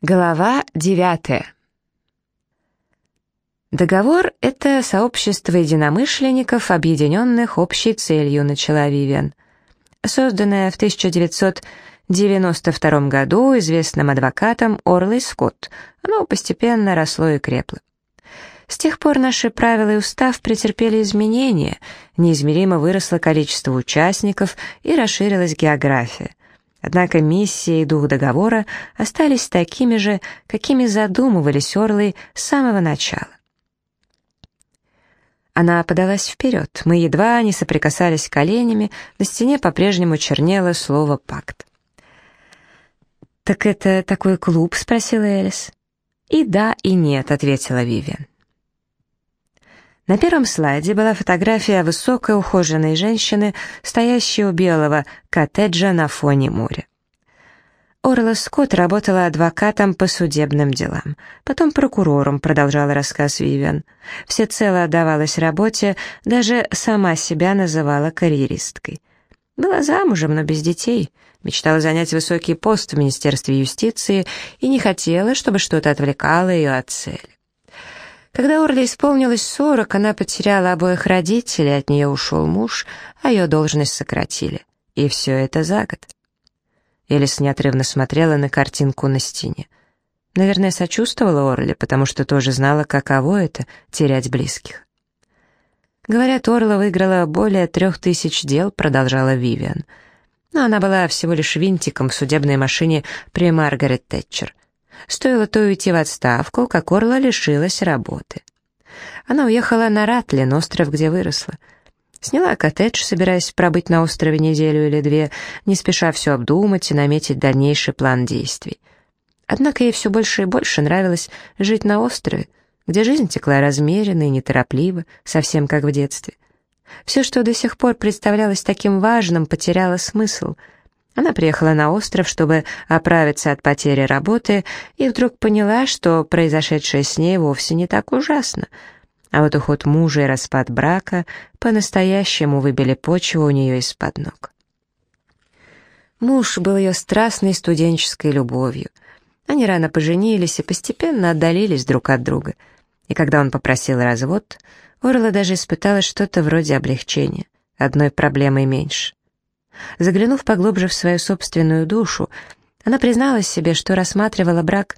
Глава девятая. Договор — это сообщество единомышленников, объединенных общей целью, начала Вивиан. Созданное в 1992 году известным адвокатом Орлой Скотт, оно постепенно росло и крепло. С тех пор наши правила и устав претерпели изменения, неизмеримо выросло количество участников и расширилась география. Однако миссия и дух договора остались такими же, какими задумывались Орлы с самого начала. Она подалась вперед, мы едва не соприкасались коленями, на стене по-прежнему чернело слово «пакт». «Так это такой клуб?» — спросила Элис. «И да, и нет», — ответила Вивиан. На первом слайде была фотография высокой ухоженной женщины, стоящей у белого коттеджа на фоне моря. Орла Скотт работала адвокатом по судебным делам, потом прокурором, продолжала рассказ Вивиан. Всецело отдавалась работе, даже сама себя называла карьеристкой. Была замужем, но без детей, мечтала занять высокий пост в Министерстве юстиции и не хотела, чтобы что-то отвлекало ее от цели. Когда Орли исполнилось сорок, она потеряла обоих родителей, от нее ушел муж, а ее должность сократили. И все это за год. Элис неотрывно смотрела на картинку на стене. Наверное, сочувствовала Орли, потому что тоже знала, каково это — терять близких. Говорят, Орла выиграла более трех тысяч дел, продолжала Вивиан. Но она была всего лишь винтиком в судебной машине при Маргарет Тэтчер. Стоило то уйти в отставку, как Орла лишилась работы. Она уехала на Ратлин, остров, где выросла. Сняла коттедж, собираясь пробыть на острове неделю или две, не спеша все обдумать и наметить дальнейший план действий. Однако ей все больше и больше нравилось жить на острове, где жизнь текла размеренно и неторопливо, совсем как в детстве. Все, что до сих пор представлялось таким важным, потеряло смысл — она приехала на остров, чтобы оправиться от потери работы, и вдруг поняла, что произошедшее с ней вовсе не так ужасно. А вот уход мужа и распад брака по-настоящему выбили почву у нее из-под ног. Муж был ее страстной студенческой любовью. Они рано поженились и постепенно отдалились друг от друга. И когда он попросил развод, Орла даже испытала что-то вроде облегчения, одной проблемой меньше. Заглянув поглубже в свою собственную душу, она призналась себе, что рассматривала брак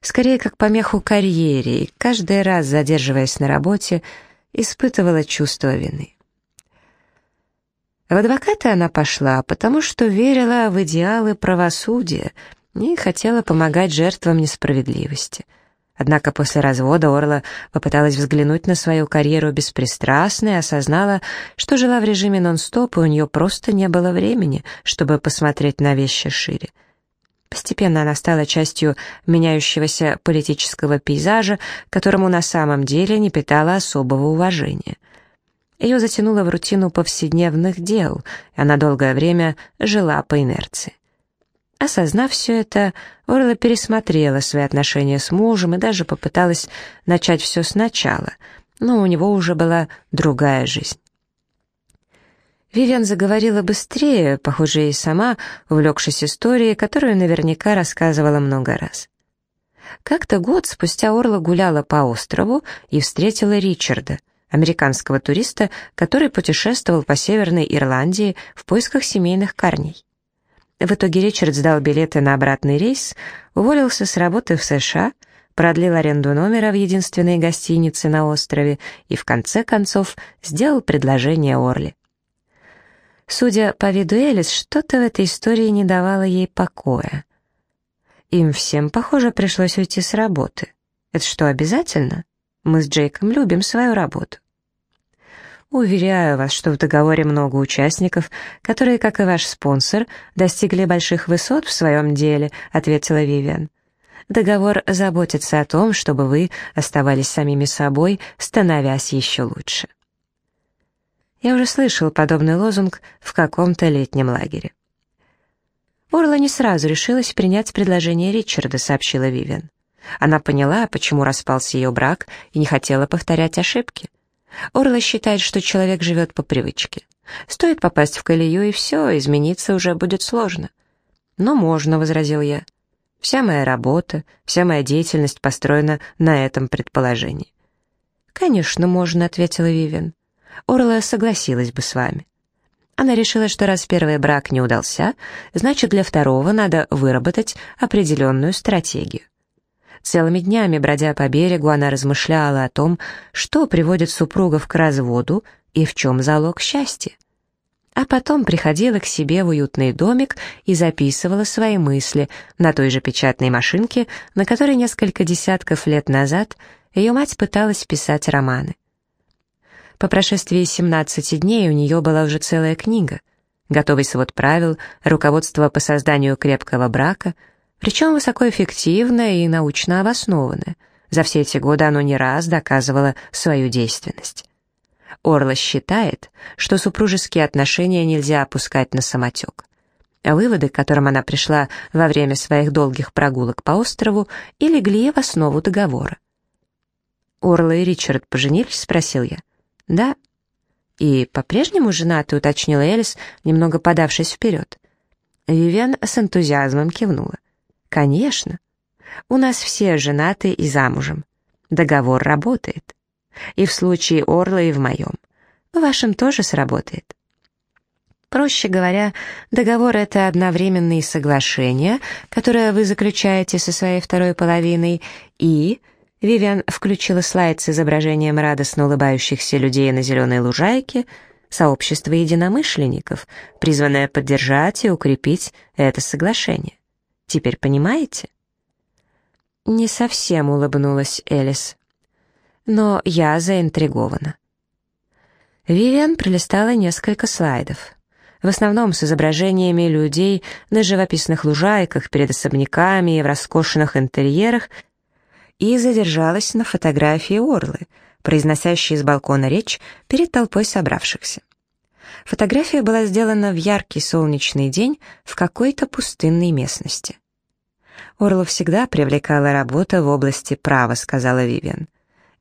скорее как помеху карьере и каждый раз, задерживаясь на работе, испытывала чувство вины. В адвокаты она пошла, потому что верила в идеалы правосудия и хотела помогать жертвам несправедливости — Однако после развода Орла попыталась взглянуть на свою карьеру беспристрастно и осознала, что жила в режиме нон-стоп, и у нее просто не было времени, чтобы посмотреть на вещи шире. Постепенно она стала частью меняющегося политического пейзажа, которому на самом деле не питала особого уважения. Ее затянуло в рутину повседневных дел, и она долгое время жила по инерции. Осознав все это, Орла пересмотрела свои отношения с мужем и даже попыталась начать все сначала, но у него уже была другая жизнь. Вивиан заговорила быстрее, похоже, и сама, увлекшись историей, которую наверняка рассказывала много раз. Как-то год спустя Орла гуляла по острову и встретила Ричарда, американского туриста, который путешествовал по Северной Ирландии в поисках семейных корней. В итоге Ричард сдал билеты на обратный рейс, уволился с работы в США, продлил аренду номера в единственной гостинице на острове и, в конце концов, сделал предложение Орли. Судя по виду Элис, что-то в этой истории не давало ей покоя. Им всем, похоже, пришлось уйти с работы. Это что, обязательно? Мы с Джейком любим свою работу. Уверяю вас, что в договоре много участников, которые, как и ваш спонсор, достигли больших высот в своем деле», — ответила Вивиан. «Договор заботится о том, чтобы вы оставались самими собой, становясь еще лучше». Я уже слышал подобный лозунг в каком-то летнем лагере. Орла не сразу решилась принять предложение Ричарда, сообщила Вивиан. Она поняла, почему распался ее брак, и не хотела повторять ошибки. Орла считает, что человек живет по привычке. Стоит попасть в колею, и все, измениться уже будет сложно. «Но можно», — возразил я. Вся моя работа, вся моя деятельность построена на этом предположении. «Конечно, можно», — ответила Вивен. Орла согласилась бы с вами. Она решила, что раз первый брак не удался, значит, для второго надо выработать определенную стратегию. Целыми днями, бродя по берегу, она размышляла о том, что приводит супругов к разводу и в чем залог счастья. А потом приходила к себе в уютный домик и записывала свои мысли на той же печатной машинке, на которой несколько десятков лет назад ее мать пыталась писать романы. По прошествии 17 дней у нее была уже целая книга, готовый свод правил, руководство по созданию крепкого брака, причем высокоэффективное и научно обоснованное. За все эти годы оно не раз доказывало свою действенность. Орла считает, что супружеские отношения нельзя опускать на самотек. Выводы, к которым она пришла во время своих долгих прогулок по острову, и легли в основу договора. «Орла и Ричард поженились?» — спросил я. «Да». «И по-прежнему женаты?» — уточнила Элис, немного подавшись вперед. Вивиан с энтузиазмом кивнула. «Конечно. У нас все женаты и замужем. Договор работает. И в случае Орла, и в моем. В вашем тоже сработает». Проще говоря, договор — это одновременные соглашения, которые вы заключаете со своей второй половиной, и Вивиан включила слайд с изображением радостно улыбающихся людей на зеленой лужайке, сообщество единомышленников, призванное поддержать и укрепить это соглашение. Теперь понимаете? Не совсем улыбнулась Элис. Но я заинтригована. Вивиан пролистала несколько слайдов. В основном с изображениями людей на живописных лужайках, перед особняками и в роскошных интерьерах — и задержалась на фотографии Орлы, произносящей с балкона речь перед толпой собравшихся. Фотография была сделана в яркий солнечный день в какой-то пустынной местности. Орлу всегда привлекала работа в области права, сказала Вивиан.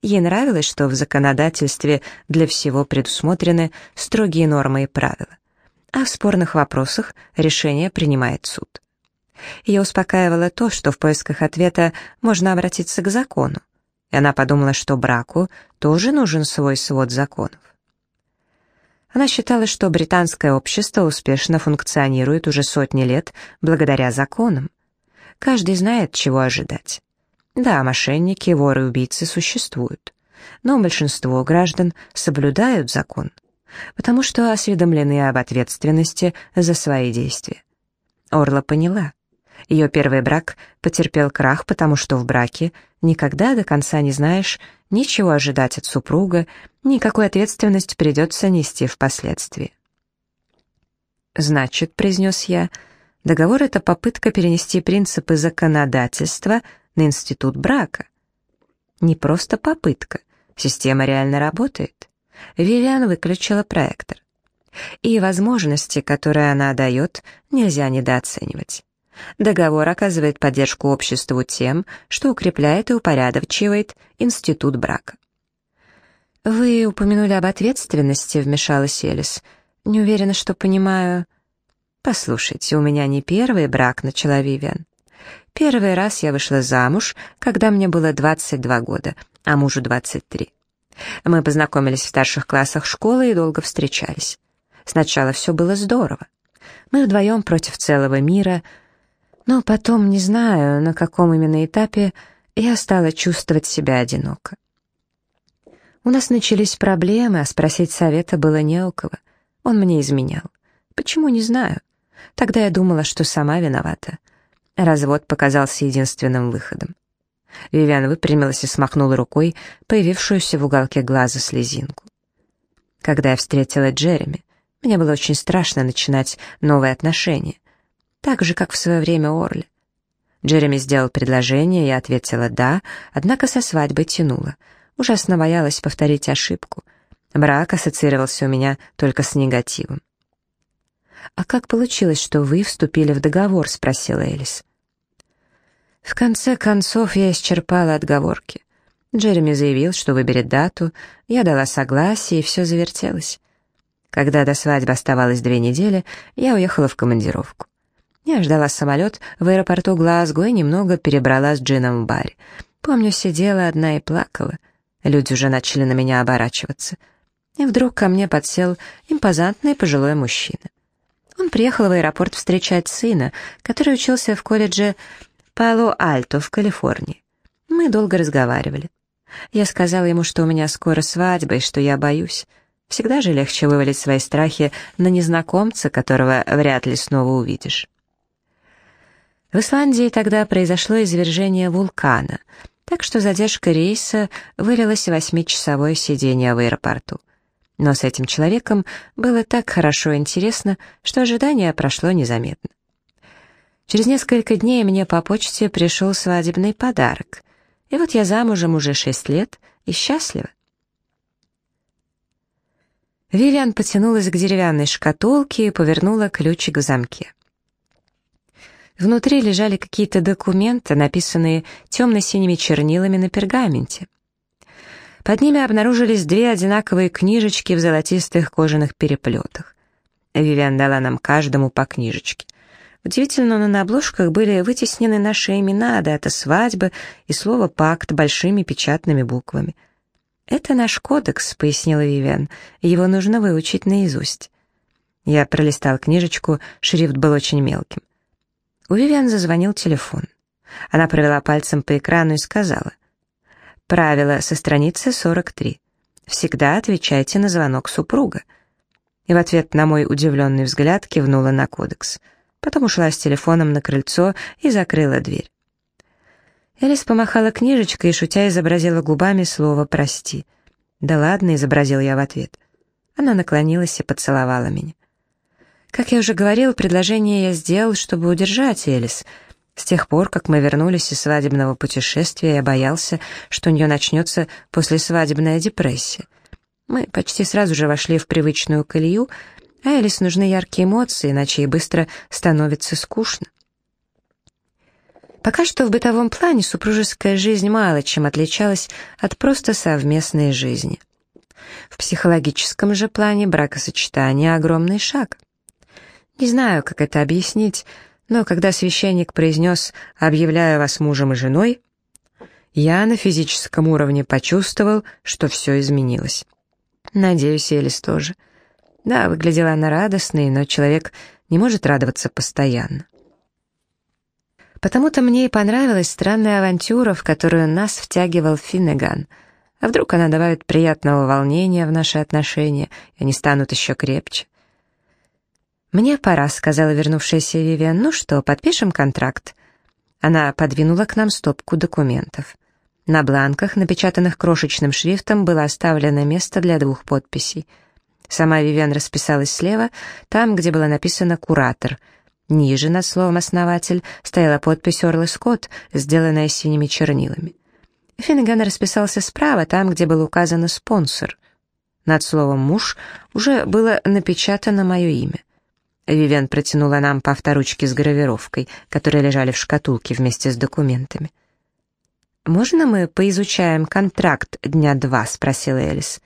Ей нравилось, что в законодательстве для всего предусмотрены строгие нормы и правила, а в спорных вопросах решение принимает суд. Ее успокаивало то, что в поисках ответа можно обратиться к закону, и она подумала, что браку тоже нужен свой свод законов. Она считала, что британское общество успешно функционирует уже сотни лет благодаря законам. Каждый знает, чего ожидать. Да, мошенники, воры, убийцы существуют, но большинство граждан соблюдают закон, потому что осведомлены об ответственности за свои действия. Орла поняла, ее первый брак потерпел крах, потому что в браке никогда до конца не знаешь, ничего ожидать от супруга, никакой ответственность придется нести впоследствии. «Значит», — произнес я, — «договор — это попытка перенести принципы законодательства на институт брака». Не просто попытка, система реально работает. Вивиан выключила проектор. И возможности, которые она дает, нельзя недооценивать. Договор оказывает поддержку обществу тем, что укрепляет и упорядочивает институт брака. «Вы упомянули об ответственности», — вмешалась Элис. «Не уверена, что понимаю...» «Послушайте, у меня не первый брак», — начала Вивиан. «Первый раз я вышла замуж, когда мне было 22 года, а мужу 23. Мы познакомились в старших классах школы и долго встречались. Сначала все было здорово. Мы вдвоем против целого мира — но потом, не знаю, на каком именно этапе, я стала чувствовать себя одиноко. У нас начались проблемы, а спросить совета было не у кого. Он мне изменял. Почему, не знаю. Тогда я думала, что сама виновата. Развод показался единственным выходом. Вивиан выпрямилась и смахнула рукой появившуюся в уголке глаза слезинку. Когда я встретила Джереми, мне было очень страшно начинать новые отношения так же, как в свое время Орли. Джереми сделал предложение, я ответила «да», однако со свадьбой тянула. Ужасно боялась повторить ошибку. Брак ассоциировался у меня только с негативом. «А как получилось, что вы вступили в договор?» — спросила Элис. В конце концов я исчерпала отговорки. Джереми заявил, что выберет дату, я дала согласие, и все завертелось. Когда до свадьбы оставалось две недели, я уехала в командировку. Я ждала самолет в аэропорту Глазго и немного перебрала с Джином в баре. Помню, сидела одна и плакала. Люди уже начали на меня оборачиваться. И вдруг ко мне подсел импозантный пожилой мужчина. Он приехал в аэропорт встречать сына, который учился в колледже Пало-Альто в Калифорнии. Мы долго разговаривали. Я сказала ему, что у меня скоро свадьба и что я боюсь. Всегда же легче вывалить свои страхи на незнакомца, которого вряд ли снова увидишь. В Исландии тогда произошло извержение вулкана, так что задержка рейса вылилась в восьмичасовое сидение в аэропорту. Но с этим человеком было так хорошо и интересно, что ожидание прошло незаметно. Через несколько дней мне по почте пришел свадебный подарок. И вот я замужем уже шесть лет и счастлива. Вивиан потянулась к деревянной шкатулке и повернула ключик в замке. Внутри лежали какие-то документы, написанные темно-синими чернилами на пергаменте. Под ними обнаружились две одинаковые книжечки в золотистых кожаных переплетах. Вивиан дала нам каждому по книжечке. Удивительно, но на обложках были вытеснены наши имена, дата свадьбы и слово «пакт» большими печатными буквами. «Это наш кодекс», — пояснила Вивиан. «Его нужно выучить наизусть». Я пролистал книжечку, шрифт был очень мелким. У Вивиан зазвонил телефон. Она провела пальцем по экрану и сказала. «Правило со страницы 43. Всегда отвечайте на звонок супруга». И в ответ на мой удивленный взгляд кивнула на кодекс — потом ушла с телефоном на крыльцо и закрыла дверь. Элис помахала книжечкой и, шутя, изобразила губами слово «прости». «Да ладно», — изобразил я в ответ. Она наклонилась и поцеловала меня. Как я уже говорил, предложение я сделал, чтобы удержать Элис. С тех пор, как мы вернулись из свадебного путешествия, я боялся, что у нее начнется послесвадебная депрессия. Мы почти сразу же вошли в привычную колею, а Элис нужны яркие эмоции, иначе ей быстро становится скучно. Пока что в бытовом плане супружеская жизнь мало чем отличалась от просто совместной жизни. В психологическом же плане бракосочетание — огромный шаг. Не знаю, как это объяснить, но когда священник произнес «объявляю вас мужем и женой», я на физическом уровне почувствовал, что все изменилось. Надеюсь, Элис тоже — да, выглядела она радостной, но человек не может радоваться постоянно. Потому-то мне и понравилась странная авантюра, в которую нас втягивал Финнеган. А вдруг она добавит приятного волнения в наши отношения, и они станут еще крепче. «Мне пора», — сказала вернувшаяся Вивиан. «Ну что, подпишем контракт?» Она подвинула к нам стопку документов. На бланках, напечатанных крошечным шрифтом, было оставлено место для двух подписей — Сама Вивиан расписалась слева, там, где было написано «Куратор». Ниже, над словом «основатель», стояла подпись «Орл Скотт», сделанная синими чернилами. Финнеган расписался справа, там, где был указан «спонсор». Над словом «муж» уже было напечатано мое имя. Вивиан протянула нам по авторучке с гравировкой, которые лежали в шкатулке вместе с документами. «Можно мы поизучаем контракт дня два?» — спросила Элис.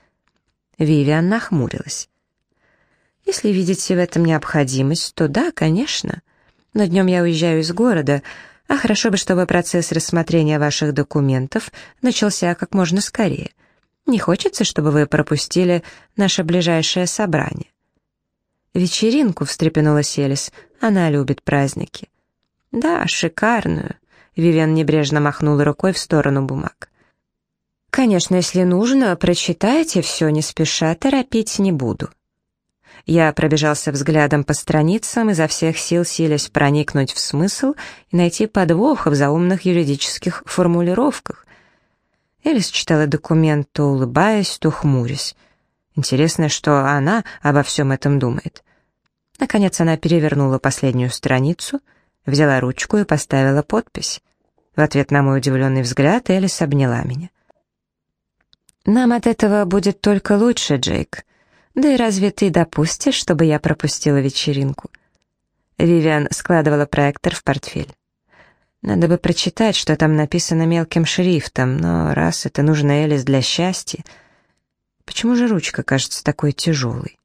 Вивиан нахмурилась. «Если видите в этом необходимость, то да, конечно. Но днем я уезжаю из города, а хорошо бы, чтобы процесс рассмотрения ваших документов начался как можно скорее. Не хочется, чтобы вы пропустили наше ближайшее собрание». «Вечеринку», — встрепенулась Элис, — «она любит праздники». «Да, шикарную», — Вивиан небрежно махнула рукой в сторону бумаг. Конечно, если нужно, прочитайте все не спеша, торопить не буду. Я пробежался взглядом по страницам, изо всех сил силясь проникнуть в смысл и найти подвох в заумных юридических формулировках. Элис читала документ, то улыбаясь, то хмурясь. Интересно, что она обо всем этом думает. Наконец она перевернула последнюю страницу, взяла ручку и поставила подпись. В ответ на мой удивленный взгляд Элис обняла меня. «Нам от этого будет только лучше, Джейк. Да и разве ты допустишь, чтобы я пропустила вечеринку?» Вивиан складывала проектор в портфель. Надо бы прочитать, что там написано мелким шрифтом, но раз это нужно Элис для счастья... Почему же ручка кажется такой тяжелой?